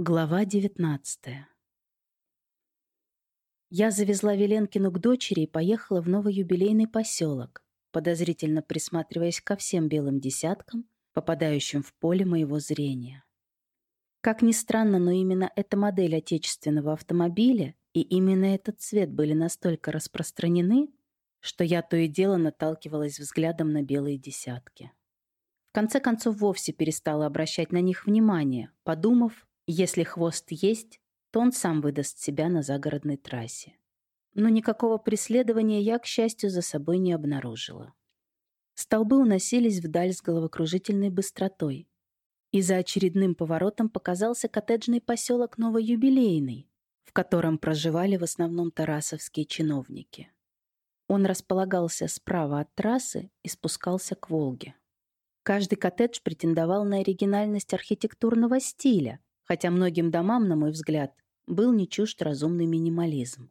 Глава 19 Я завезла Веленкину к дочери и поехала в новый юбилейный поселок, подозрительно присматриваясь ко всем белым десяткам, попадающим в поле моего зрения. Как ни странно, но именно эта модель отечественного автомобиля и именно этот цвет были настолько распространены, что я то и дело наталкивалась взглядом на белые десятки. В конце концов вовсе перестала обращать на них внимание, подумав, если хвост есть, то он сам выдаст себя на загородной трассе. Но никакого преследования я, к счастью, за собой не обнаружила. Столбы уносились вдаль с головокружительной быстротой. И за очередным поворотом показался коттеджный поселок Новоюбилейный, в котором проживали в основном тарасовские чиновники. Он располагался справа от трассы и спускался к Волге. Каждый коттедж претендовал на оригинальность архитектурного стиля, хотя многим домам, на мой взгляд, был не чужд разумный минимализм.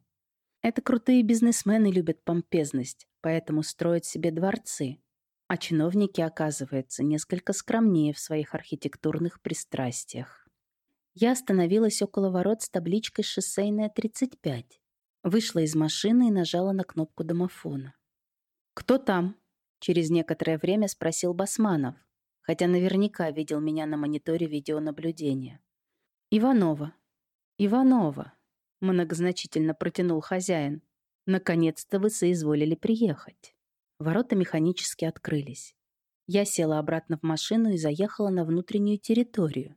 Это крутые бизнесмены любят помпезность, поэтому строят себе дворцы, а чиновники, оказывается, несколько скромнее в своих архитектурных пристрастиях. Я остановилась около ворот с табличкой «Шоссейная 35». Вышла из машины и нажала на кнопку домофона. «Кто там?» — через некоторое время спросил Басманов, хотя наверняка видел меня на мониторе видеонаблюдения. «Иванова». «Иванова», — многозначительно протянул хозяин. «Наконец-то вы соизволили приехать». Ворота механически открылись. Я села обратно в машину и заехала на внутреннюю территорию.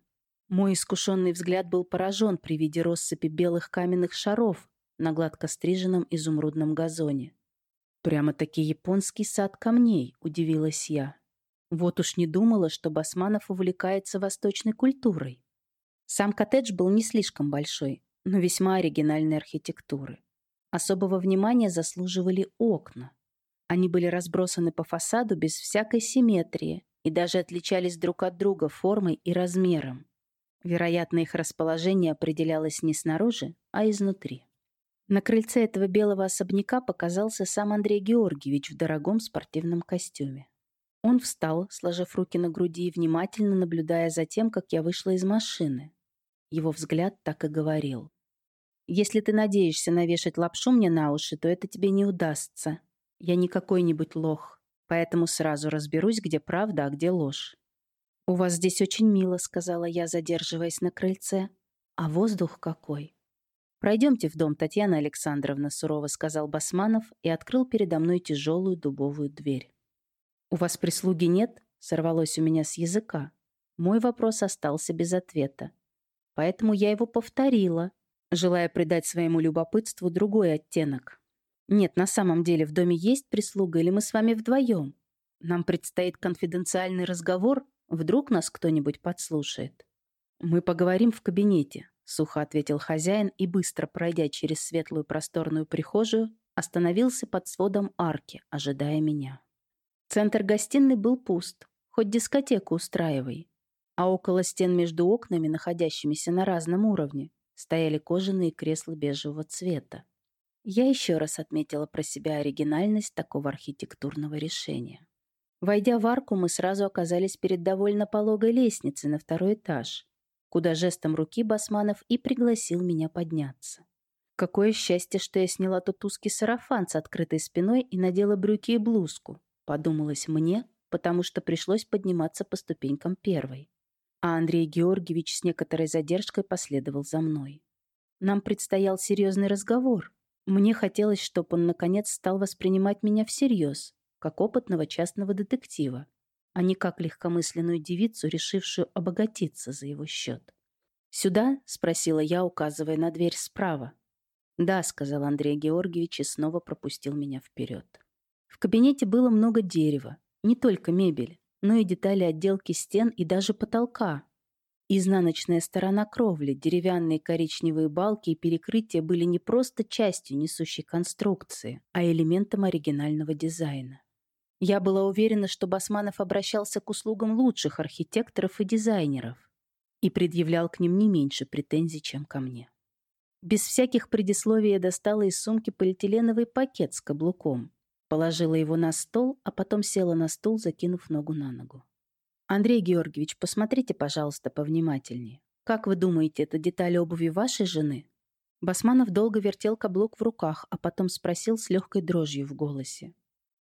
Мой искушенный взгляд был поражен при виде россыпи белых каменных шаров на гладко стриженном изумрудном газоне. Прямо-таки японский сад камней, удивилась я. Вот уж не думала, что Басманов увлекается восточной культурой. Сам коттедж был не слишком большой, но весьма оригинальной архитектуры. Особого внимания заслуживали окна. Они были разбросаны по фасаду без всякой симметрии и даже отличались друг от друга формой и размером. Вероятно, их расположение определялось не снаружи, а изнутри. На крыльце этого белого особняка показался сам Андрей Георгиевич в дорогом спортивном костюме. Он встал, сложив руки на груди и внимательно наблюдая за тем, как я вышла из машины. Его взгляд так и говорил. «Если ты надеешься навешать лапшу мне на уши, то это тебе не удастся. Я не какой-нибудь лох, поэтому сразу разберусь, где правда, а где ложь». «У вас здесь очень мило», — сказала я, задерживаясь на крыльце. «А воздух какой!» «Пройдемте в дом, Татьяна Александровна», — сурово сказал Басманов и открыл передо мной тяжелую дубовую дверь. «У вас прислуги нет?» — сорвалось у меня с языка. Мой вопрос остался без ответа поэтому я его повторила, желая придать своему любопытству другой оттенок. Нет, на самом деле в доме есть прислуга или мы с вами вдвоем? Нам предстоит конфиденциальный разговор, вдруг нас кто-нибудь подслушает. Мы поговорим в кабинете, сухо ответил хозяин и, быстро пройдя через светлую просторную прихожую, остановился под сводом арки, ожидая меня. Центр гостиной был пуст, хоть дискотеку устраивай а около стен между окнами, находящимися на разном уровне, стояли кожаные кресла бежевого цвета. Я еще раз отметила про себя оригинальность такого архитектурного решения. Войдя в арку, мы сразу оказались перед довольно пологой лестницей на второй этаж, куда жестом руки Басманов и пригласил меня подняться. Какое счастье, что я сняла тот узкий сарафан с открытой спиной и надела брюки и блузку, подумалось мне, потому что пришлось подниматься по ступенькам первой а Андрей Георгиевич с некоторой задержкой последовал за мной. Нам предстоял серьезный разговор. Мне хотелось, чтобы он, наконец, стал воспринимать меня всерьез, как опытного частного детектива, а не как легкомысленную девицу, решившую обогатиться за его счет. «Сюда?» — спросила я, указывая на дверь справа. «Да», — сказал Андрей Георгиевич и снова пропустил меня вперед. В кабинете было много дерева, не только мебель но и детали отделки стен и даже потолка. Изнаночная сторона кровли, деревянные коричневые балки и перекрытия были не просто частью несущей конструкции, а элементом оригинального дизайна. Я была уверена, что Басманов обращался к услугам лучших архитекторов и дизайнеров и предъявлял к ним не меньше претензий, чем ко мне. Без всяких предисловий я достала из сумки полиэтиленовый пакет с каблуком. Положила его на стол, а потом села на стул, закинув ногу на ногу. «Андрей Георгиевич, посмотрите, пожалуйста, повнимательнее. Как вы думаете, это деталь обуви вашей жены? Басманов долго вертел каблук в руках, а потом спросил с легкой дрожью в голосе.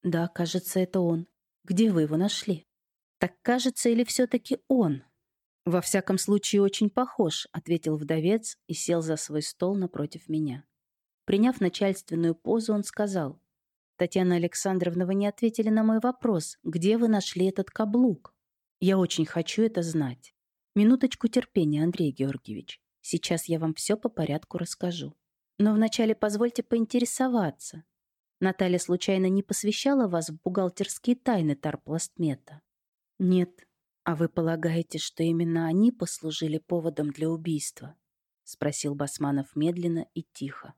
«Да, кажется, это он. Где вы его нашли?» «Так кажется или все-таки он?» «Во всяком случае, очень похож», — ответил вдовец и сел за свой стол напротив меня. Приняв начальственную позу, он сказал. «Татьяна Александровна, вы не ответили на мой вопрос. Где вы нашли этот каблук? Я очень хочу это знать. Минуточку терпения, Андрей Георгиевич. Сейчас я вам все по порядку расскажу. Но вначале позвольте поинтересоваться. Наталья случайно не посвящала вас в бухгалтерские тайны Тарпластмета? Нет. А вы полагаете, что именно они послужили поводом для убийства? Спросил Басманов медленно и тихо.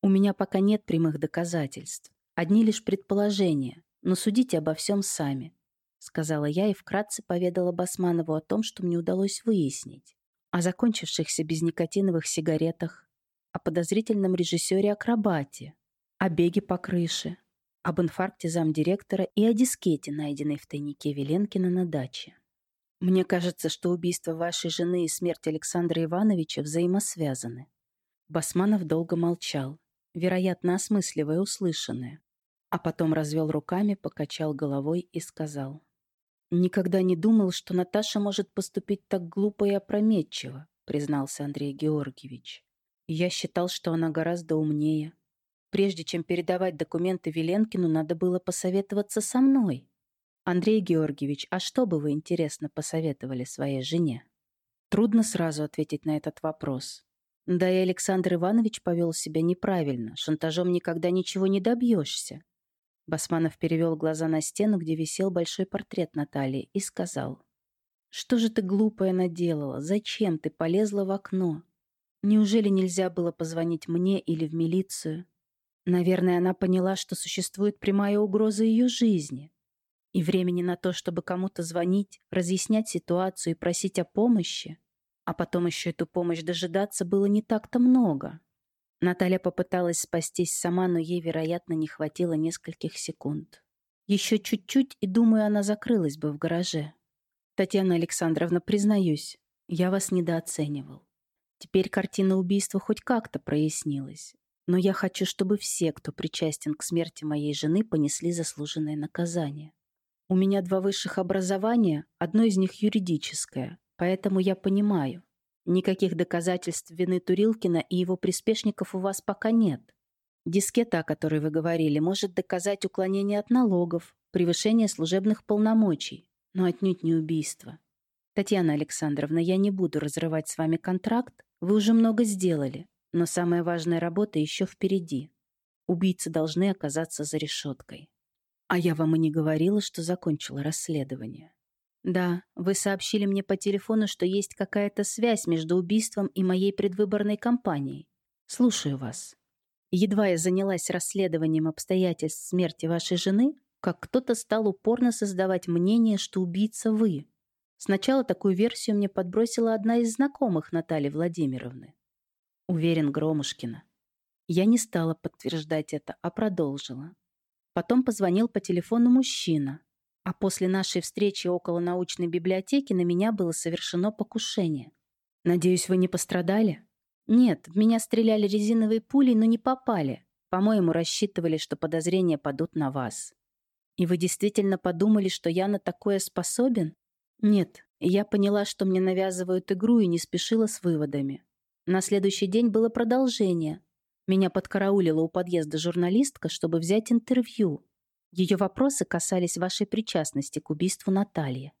У меня пока нет прямых доказательств. Одни лишь предположения, но судите обо всем сами. Сказала я и вкратце поведала Басманову о том, что мне удалось выяснить о закончившихся безникотиновых сигаретах, о подозрительном режиссере-акробате, о беге по крыше, об инфаркте замдиректора и о дискете, найденной в тайнике Веленкина на даче. Мне кажется, что убийство вашей жены и смерть Александра Ивановича взаимосвязаны. Басманов долго молчал, вероятно, осмысливая услышанное, а потом развел руками, покачал головой и сказал. «Никогда не думал, что Наташа может поступить так глупо и опрометчиво», признался Андрей Георгиевич. «Я считал, что она гораздо умнее. Прежде чем передавать документы Веленкину, надо было посоветоваться со мной. Андрей Георгиевич, а что бы вы, интересно, посоветовали своей жене?» Трудно сразу ответить на этот вопрос. Да и Александр Иванович повел себя неправильно. Шантажом никогда ничего не добьешься. Басманов перевел глаза на стену, где висел большой портрет Натальи, и сказал. «Что же ты глупое наделала? Зачем ты полезла в окно? Неужели нельзя было позвонить мне или в милицию? Наверное, она поняла, что существует прямая угроза ее жизни. И времени на то, чтобы кому-то звонить, разъяснять ситуацию и просить о помощи, а потом еще эту помощь дожидаться было не так-то много. Наталья попыталась спастись сама, но ей, вероятно, не хватило нескольких секунд. Еще чуть-чуть, и, думаю, она закрылась бы в гараже. Татьяна Александровна, признаюсь, я вас недооценивал. Теперь картина убийства хоть как-то прояснилась. Но я хочу, чтобы все, кто причастен к смерти моей жены, понесли заслуженное наказание. У меня два высших образования, одно из них юридическое, поэтому я понимаю, Никаких доказательств вины Турилкина и его приспешников у вас пока нет. Дискета, о которой вы говорили, может доказать уклонение от налогов, превышение служебных полномочий, но отнюдь не убийство. Татьяна Александровна, я не буду разрывать с вами контракт, вы уже много сделали, но самая важная работа еще впереди. Убийцы должны оказаться за решеткой. А я вам и не говорила, что закончила расследование. «Да, вы сообщили мне по телефону, что есть какая-то связь между убийством и моей предвыборной кампанией. Слушаю вас. Едва я занялась расследованием обстоятельств смерти вашей жены, как кто-то стал упорно создавать мнение, что убийца вы. Сначала такую версию мне подбросила одна из знакомых Натальи Владимировны. Уверен, Громушкина. Я не стала подтверждать это, а продолжила. Потом позвонил по телефону мужчина, а после нашей встречи около научной библиотеки на меня было совершено покушение. Надеюсь, вы не пострадали? Нет, в меня стреляли резиновые пули, но не попали. По-моему, рассчитывали, что подозрения падут на вас. И вы действительно подумали, что я на такое способен? Нет, я поняла, что мне навязывают игру и не спешила с выводами. На следующий день было продолжение. Меня подкараулила у подъезда журналистка, чтобы взять интервью. Ее вопросы касались вашей причастности к убийству Натальи.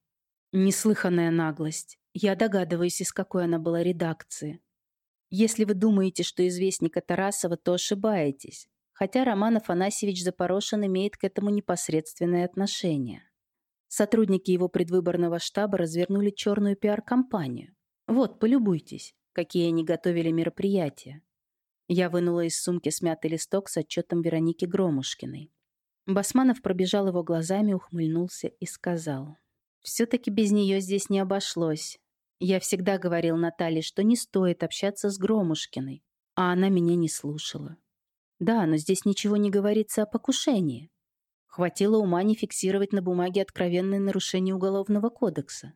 Неслыханная наглость. Я догадываюсь, из какой она была редакции. Если вы думаете, что известника Тарасова, то ошибаетесь, хотя Роман Афанасьевич Запорошин имеет к этому непосредственное отношение. Сотрудники его предвыборного штаба развернули черную пиар-компанию. Вот, полюбуйтесь, какие они готовили мероприятия. Я вынула из сумки смятый листок с отчетом Вероники Громушкиной. Басманов пробежал его глазами, ухмыльнулся и сказал. «Все-таки без нее здесь не обошлось. Я всегда говорил Наталье, что не стоит общаться с Громушкиной, а она меня не слушала. Да, но здесь ничего не говорится о покушении. Хватило ума не фиксировать на бумаге откровенное нарушение Уголовного кодекса.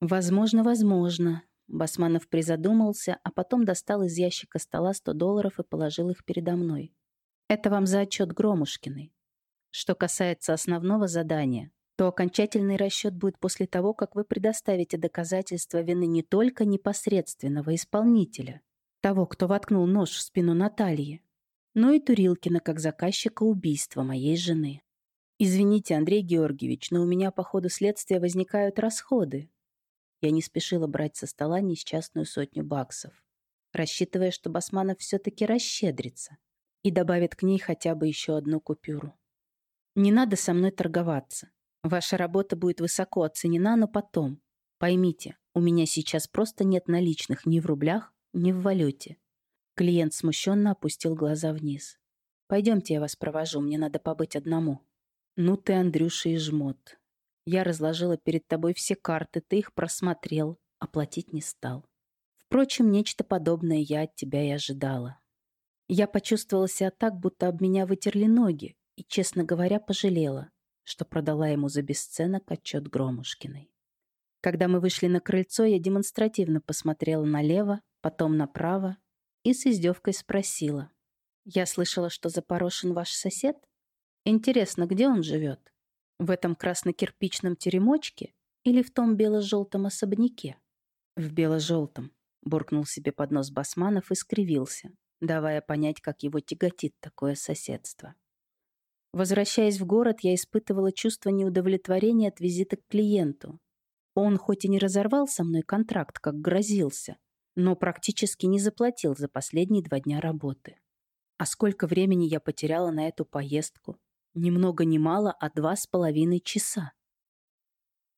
Возможно, возможно. Басманов призадумался, а потом достал из ящика стола 100 долларов и положил их передо мной. Это вам за отчет Громушкиной. Что касается основного задания, то окончательный расчет будет после того, как вы предоставите доказательства вины не только непосредственного исполнителя, того, кто воткнул нож в спину Натальи, но и Турилкина как заказчика убийства моей жены. Извините, Андрей Георгиевич, но у меня по ходу следствия возникают расходы, я не спешила брать со стола несчастную сотню баксов, рассчитывая, что Басманов все-таки расщедрится и добавит к ней хотя бы еще одну купюру. «Не надо со мной торговаться. Ваша работа будет высоко оценена, но потом. Поймите, у меня сейчас просто нет наличных ни в рублях, ни в валюте». Клиент смущенно опустил глаза вниз. «Пойдемте, я вас провожу, мне надо побыть одному». «Ну ты, Андрюша, и жмот. Я разложила перед тобой все карты, ты их просмотрел, оплатить не стал. Впрочем, нечто подобное я от тебя и ожидала. Я почувствовала себя так, будто об меня вытерли ноги, и, честно говоря, пожалела, что продала ему за бесценок отчет Громушкиной. Когда мы вышли на крыльцо, я демонстративно посмотрела налево, потом направо и с издевкой спросила. «Я слышала, что запорошен ваш сосед? Интересно, где он живет?» В этом красно-кирпичном теремочке или в том бело-желтом особняке? В бело-желтом, буркнул себе под нос Басманов и скривился, давая понять, как его тяготит такое соседство. Возвращаясь в город, я испытывала чувство неудовлетворения от визита к клиенту. Он хоть и не разорвал со мной контракт, как грозился, но практически не заплатил за последние два дня работы. А сколько времени я потеряла на эту поездку, ни много ни мало, а два с половиной часа.